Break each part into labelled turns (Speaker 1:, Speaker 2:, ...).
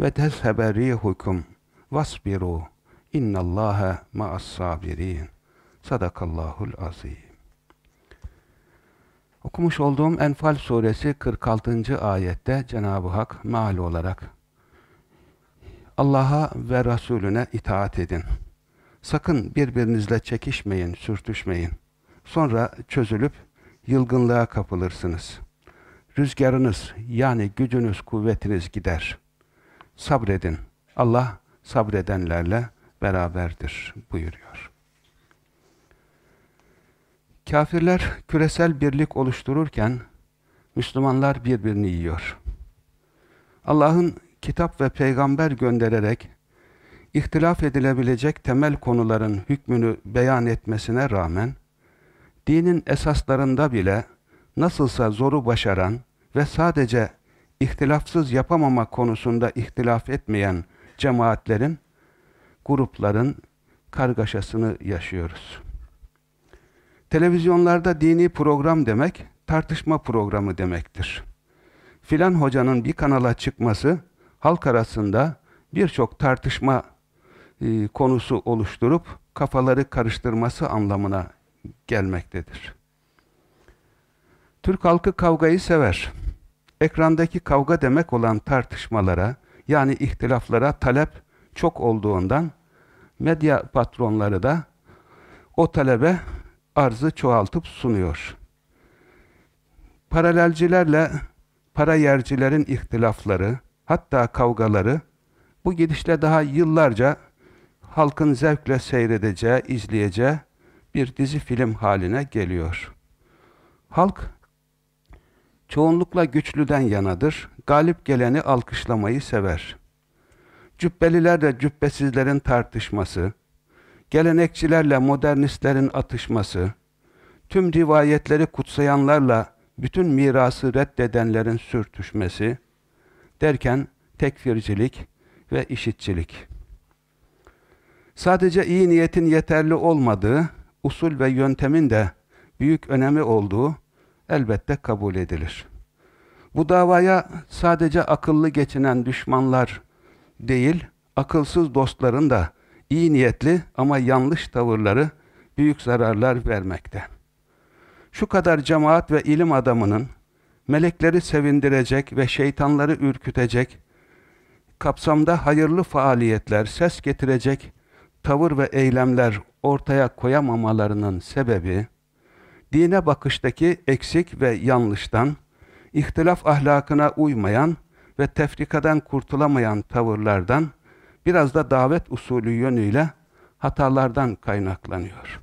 Speaker 1: ve tezhebe rihukum vasbiru innallâhe ma'as sabirin. Sadakallahul azim. Okumuş olduğum Enfal suresi 46. ayette Cenab-ı Hak mal olarak Allah'a ve Resulüne itaat edin. Sakın birbirinizle çekişmeyin, sürtüşmeyin. Sonra çözülüp yılgınlığa kapılırsınız. Rüzgarınız yani gücünüz, kuvvetiniz gider.'' Sabredin. Allah sabredenlerle beraberdir buyuruyor. Kafirler küresel birlik oluştururken Müslümanlar birbirini yiyor. Allah'ın kitap ve peygamber göndererek ihtilaf edilebilecek temel konuların hükmünü beyan etmesine rağmen dinin esaslarında bile nasılsa zoru başaran ve sadece ihtilafsız yapamama konusunda ihtilaf etmeyen cemaatlerin, grupların kargaşasını yaşıyoruz. Televizyonlarda dini program demek, tartışma programı demektir. Filan hocanın bir kanala çıkması, halk arasında birçok tartışma e, konusu oluşturup kafaları karıştırması anlamına gelmektedir. Türk halkı kavgayı sever. Ekrandaki kavga demek olan tartışmalara, yani ihtilaflara talep çok olduğundan medya patronları da o talebe arzı çoğaltıp sunuyor. Paralelcilerle para yercilerin ihtilafları, hatta kavgaları bu gidişle daha yıllarca halkın zevkle seyredeceği, izleyeceği bir dizi film haline geliyor. Halk çoğunlukla güçlüden yanadır, galip geleni alkışlamayı sever. Cübbelilerle cübbesizlerin tartışması, gelenekçilerle modernistlerin atışması, tüm rivayetleri kutsayanlarla bütün mirası reddedenlerin sürtüşmesi derken tekfircilik ve işitçilik. Sadece iyi niyetin yeterli olmadığı, usul ve yöntemin de büyük önemi olduğu elbette kabul edilir. Bu davaya sadece akıllı geçinen düşmanlar değil, akılsız dostların da iyi niyetli ama yanlış tavırları büyük zararlar vermekte. Şu kadar cemaat ve ilim adamının melekleri sevindirecek ve şeytanları ürkütecek, kapsamda hayırlı faaliyetler, ses getirecek tavır ve eylemler ortaya koyamamalarının sebebi, dine bakıştaki eksik ve yanlıştan, ihtilaf ahlakına uymayan ve tefrikadan kurtulamayan tavırlardan, biraz da davet usulü yönüyle hatalardan kaynaklanıyor.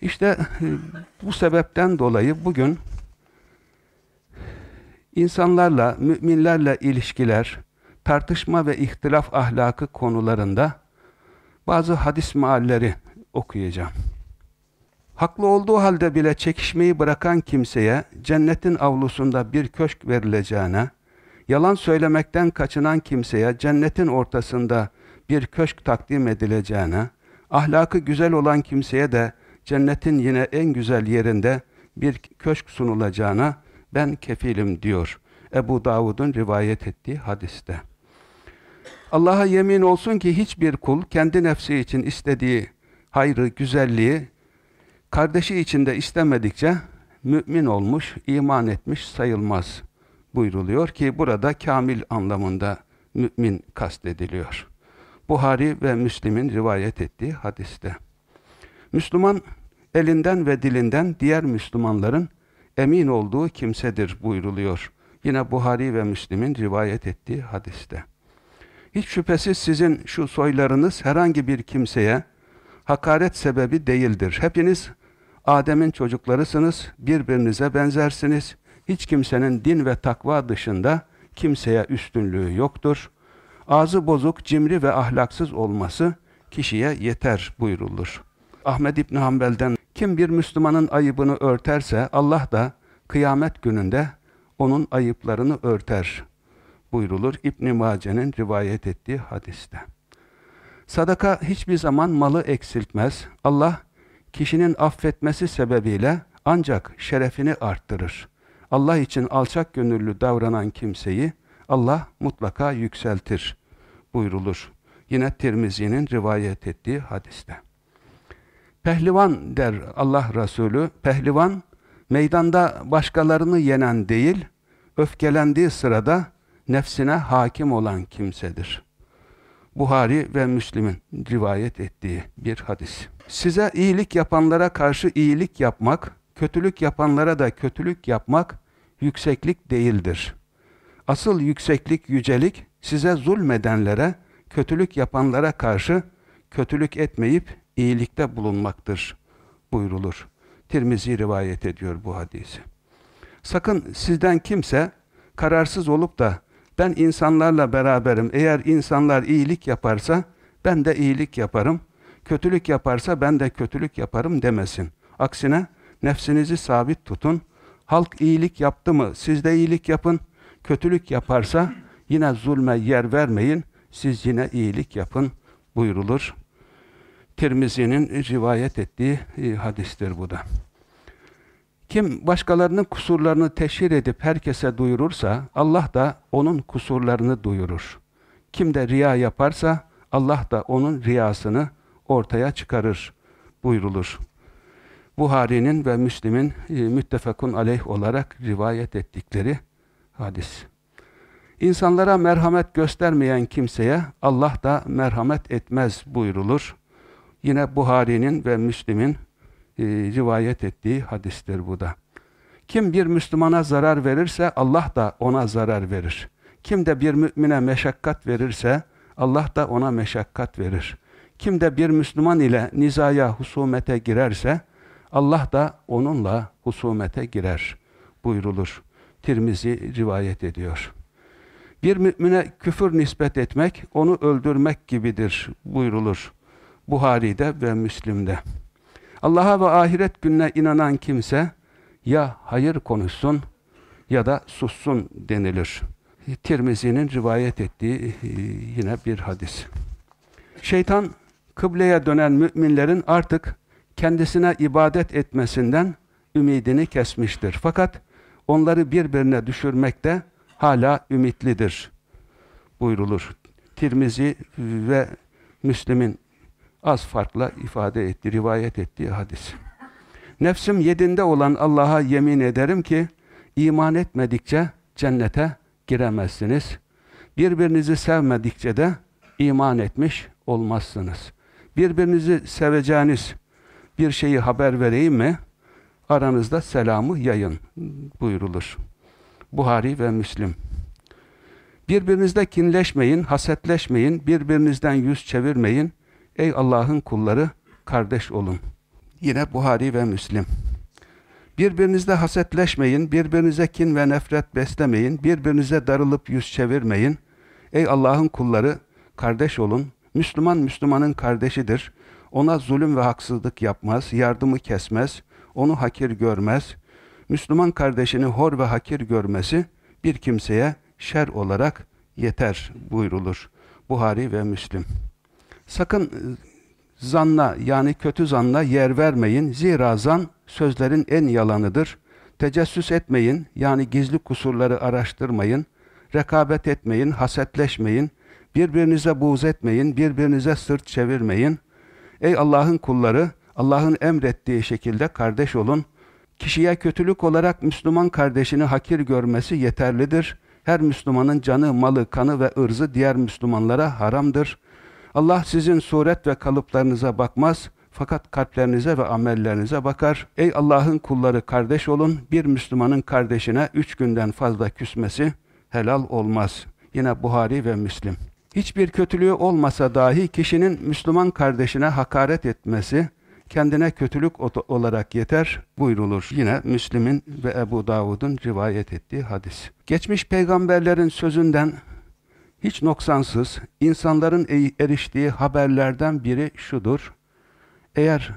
Speaker 1: İşte e, bu sebepten dolayı bugün insanlarla, müminlerle ilişkiler, tartışma ve ihtilaf ahlakı konularında bazı hadis mealleri okuyacağım. Haklı olduğu halde bile çekişmeyi bırakan kimseye cennetin avlusunda bir köşk verileceğine, yalan söylemekten kaçınan kimseye cennetin ortasında bir köşk takdim edileceğine, ahlakı güzel olan kimseye de cennetin yine en güzel yerinde bir köşk sunulacağına ben kefilim diyor. Ebu Davud'un rivayet ettiği hadiste. Allah'a yemin olsun ki hiçbir kul kendi nefsi için istediği hayrı, güzelliği kardeşi için de istemedikçe mümin olmuş, iman etmiş sayılmaz buyruluyor ki burada kamil anlamında mümin kastediliyor. Buhari ve Müslim'in rivayet ettiği hadiste. Müslüman elinden ve dilinden diğer Müslümanların emin olduğu kimsedir buyruluyor. Yine Buhari ve Müslim'in rivayet ettiği hadiste. Hiç şüphesiz sizin şu soylarınız herhangi bir kimseye hakaret sebebi değildir. Hepiniz Adem'in çocuklarısınız, birbirinize benzersiniz. Hiç kimsenin din ve takva dışında kimseye üstünlüğü yoktur. Ağzı bozuk, cimri ve ahlaksız olması kişiye yeter buyrulur. Ahmed İbni Hanbel'den kim bir Müslümanın ayıbını örterse Allah da kıyamet gününde onun ayıplarını örter buyrulur İbn Mace'nin rivayet ettiği hadiste. Sadaka hiçbir zaman malı eksiltmez. Allah kişinin affetmesi sebebiyle ancak şerefini arttırır. Allah için alçak gönüllü davranan kimseyi Allah mutlaka yükseltir buyrulur. Yine Tirmizi'nin rivayet ettiği hadiste. Pehlivan der Allah Resulü, pehlivan meydanda başkalarını yenen değil, öfkelendiği sırada nefsine hakim olan kimsedir. Buhari ve Müslim'in rivayet ettiği bir hadis. Size iyilik yapanlara karşı iyilik yapmak, kötülük yapanlara da kötülük yapmak yükseklik değildir. Asıl yükseklik, yücelik size zulmedenlere, kötülük yapanlara karşı kötülük etmeyip iyilikte bulunmaktır buyrulur. Tirmizi rivayet ediyor bu hadisi. Sakın sizden kimse kararsız olup da ben insanlarla beraberim. Eğer insanlar iyilik yaparsa ben de iyilik yaparım. Kötülük yaparsa ben de kötülük yaparım demesin. Aksine nefsinizi sabit tutun. Halk iyilik yaptı mı siz de iyilik yapın. Kötülük yaparsa yine zulme yer vermeyin. Siz yine iyilik yapın buyurulur. Tirmizi'nin rivayet ettiği e, hadistir bu da. Kim başkalarının kusurlarını teşhir edip herkese duyurursa Allah da onun kusurlarını duyurur. Kim de riya yaparsa Allah da onun riyasını ortaya çıkarır buyrulur. Buhari'nin ve Müslim'in e, müttefekun aleyh olarak rivayet ettikleri hadis. İnsanlara merhamet göstermeyen kimseye Allah da merhamet etmez buyrulur. Yine Buhari'nin ve Müslim'in e, rivayet ettiği hadistir bu da. Kim bir Müslümana zarar verirse Allah da ona zarar verir. Kim de bir mümine meşakkat verirse Allah da ona meşakkat verir. Kim de bir Müslüman ile nizaya, husumete girerse Allah da onunla husumete girer buyrulur. Tirmizi rivayet ediyor. Bir mümine küfür nispet etmek, onu öldürmek gibidir buyrulur. Buhari'de ve Müslim'de. Allah'a ve ahiret gününe inanan kimse ya hayır konuşsun ya da sussun denilir. Tirmizi'nin rivayet ettiği e, yine bir hadis. Şeytan kıbleye dönen müminlerin artık kendisine ibadet etmesinden ümidini kesmiştir. Fakat onları birbirine düşürmekte hala ümitlidir buyrulur. Tirmizi ve Müslim'in az farkla ifade etti, rivayet ettiği hadis. Nefsim yedinde olan Allah'a yemin ederim ki iman etmedikçe cennete giremezsiniz. Birbirinizi sevmedikçe de iman etmiş olmazsınız. Birbirinizi seveceğiniz bir şeyi haber vereyim mi? Aranızda selamı yayın buyurulur. Buhari ve Müslim. Birbirinizde kinleşmeyin, hasetleşmeyin, birbirinizden yüz çevirmeyin. Ey Allah'ın kulları, kardeş olun. Yine Buhari ve Müslim. Birbirinizde hasetleşmeyin, birbirinize kin ve nefret beslemeyin, birbirinize darılıp yüz çevirmeyin. Ey Allah'ın kulları, kardeş olun. Müslüman Müslümanın kardeşidir. Ona zulüm ve haksızlık yapmaz, yardımı kesmez, onu hakir görmez. Müslüman kardeşini hor ve hakir görmesi bir kimseye şer olarak yeter buyrulur. Buhari ve Müslim. Sakın e, zanna yani kötü zanna yer vermeyin. Zira zan sözlerin en yalanıdır. Tecessüs etmeyin yani gizli kusurları araştırmayın. Rekabet etmeyin, hasetleşmeyin. Birbirinize buğz etmeyin, birbirinize sırt çevirmeyin. Ey Allah'ın kulları, Allah'ın emrettiği şekilde kardeş olun. Kişiye kötülük olarak Müslüman kardeşini hakir görmesi yeterlidir. Her Müslümanın canı, malı, kanı ve ırzı diğer Müslümanlara haramdır. Allah sizin suret ve kalıplarınıza bakmaz, fakat kalplerinize ve amellerinize bakar. Ey Allah'ın kulları kardeş olun, bir Müslümanın kardeşine üç günden fazla küsmesi helal olmaz. Yine Buhari ve Müslim. Hiçbir kötülüğü olmasa dahi kişinin Müslüman kardeşine hakaret etmesi, kendine kötülük olarak yeter buyrulur. Yine Müslim'in ve Ebu Davud'un rivayet ettiği hadis. Geçmiş peygamberlerin sözünden hiç noksansız insanların eriştiği haberlerden biri şudur. Eğer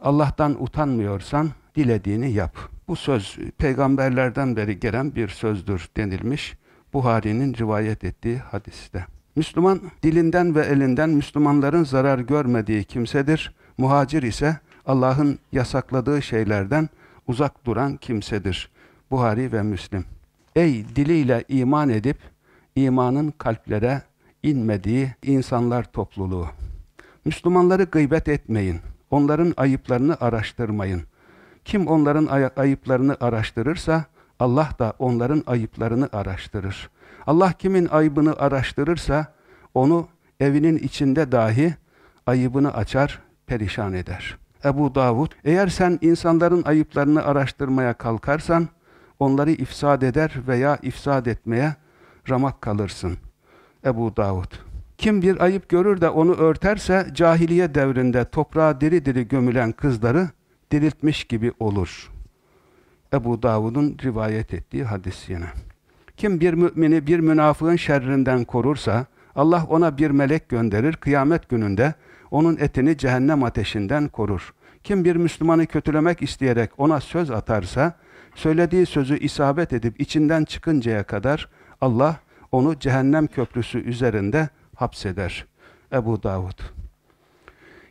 Speaker 1: Allah'tan utanmıyorsan dilediğini yap. Bu söz peygamberlerden beri gelen bir sözdür denilmiş Buhari'nin rivayet ettiği hadiste. Müslüman dilinden ve elinden Müslümanların zarar görmediği kimsedir. Muhacir ise Allah'ın yasakladığı şeylerden uzak duran kimsedir. Buhari ve Müslim. Ey diliyle iman edip imanın kalplere inmediği insanlar topluluğu. Müslümanları gıybet etmeyin. Onların ayıplarını araştırmayın. Kim onların ay ayıplarını araştırırsa Allah da onların ayıplarını araştırır. Allah kimin ayıbını araştırırsa onu evinin içinde dahi ayıbını açar, perişan eder. Ebu Davud, eğer sen insanların ayıplarını araştırmaya kalkarsan, onları ifsad eder veya ifsad etmeye ramak kalırsın. Ebu Davud. Kim bir ayıp görür de onu örterse, cahiliye devrinde toprağa diri diri gömülen kızları diriltmiş gibi olur. Ebu Davud'un rivayet ettiği hadis yine. Kim bir mümini bir münafığın şerrinden korursa, Allah ona bir melek gönderir, kıyamet gününde onun etini cehennem ateşinden korur. Kim bir Müslümanı kötülemek isteyerek ona söz atarsa, söylediği sözü isabet edip içinden çıkıncaya kadar Allah onu cehennem köprüsü üzerinde hapseder. Ebu Davud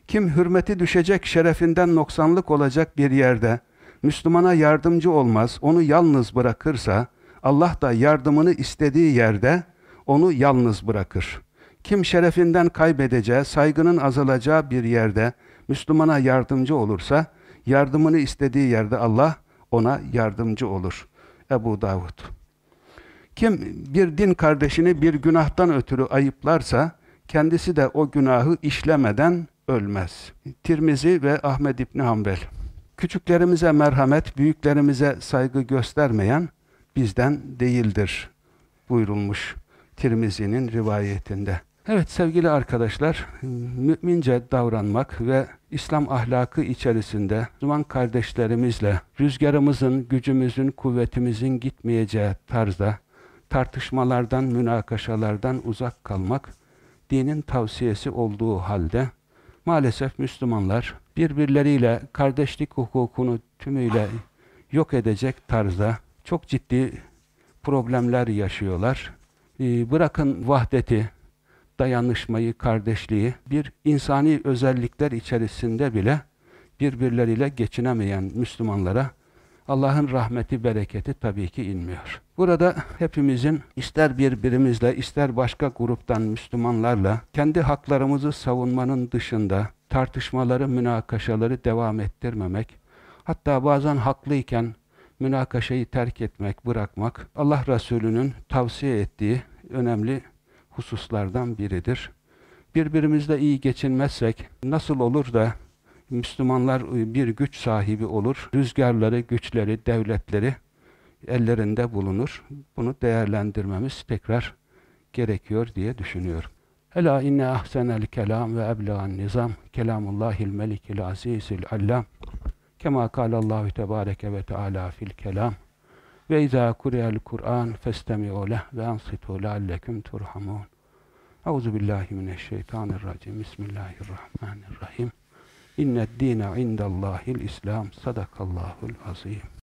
Speaker 1: Kim hürmeti düşecek, şerefinden noksanlık olacak bir yerde, Müslümana yardımcı olmaz, onu yalnız bırakırsa, Allah da yardımını istediği yerde onu yalnız bırakır. Kim şerefinden kaybedeceği, saygının azalacağı bir yerde Müslümana yardımcı olursa, yardımını istediği yerde Allah ona yardımcı olur. Ebu Davud Kim bir din kardeşini bir günahtan ötürü ayıplarsa, kendisi de o günahı işlemeden ölmez. Tirmizi ve Ahmed İbni Hanbel Küçüklerimize merhamet, büyüklerimize saygı göstermeyen bizden değildir buyurulmuş Tirmizi'nin rivayetinde. Evet sevgili arkadaşlar, mümince davranmak ve İslam ahlakı içerisinde Müslüman kardeşlerimizle rüzgarımızın, gücümüzün, kuvvetimizin gitmeyeceği tarzda tartışmalardan, münakaşalardan uzak kalmak dinin tavsiyesi olduğu halde maalesef Müslümanlar birbirleriyle kardeşlik hukukunu tümüyle yok edecek tarzda çok ciddi problemler yaşıyorlar. Ee, bırakın vahdeti, dayanışmayı, kardeşliği, bir insani özellikler içerisinde bile birbirleriyle geçinemeyen Müslümanlara Allah'ın rahmeti, bereketi tabii ki inmiyor. Burada hepimizin ister birbirimizle, ister başka gruptan Müslümanlarla kendi haklarımızı savunmanın dışında tartışmaları, münakaşaları devam ettirmemek, hatta bazen haklıyken münakaşayı terk etmek, bırakmak Allah Resulü'nün tavsiye ettiği önemli hususlardan biridir. Birbirimizle iyi geçinmezsek nasıl olur da Müslümanlar bir güç sahibi olur, rüzgarları, güçleri, devletleri ellerinde bulunur. Bunu değerlendirmemiz tekrar gerekiyor diye düşünüyorum. Ela inne ahsenel kelam ve eblegan nizam kelamullahil melikil azizil allam kema kâlallahu tebâreke ve teâlâ fil kelam ve izâ kureyel Kur'an festemi'u leh ve ansitu lealleküm turhamun. Euzu billahi mineşşeytanirracim. Bismillahirrahmanirrahim. İnned dîne indallâhil İslam. Sadakallahul azîm.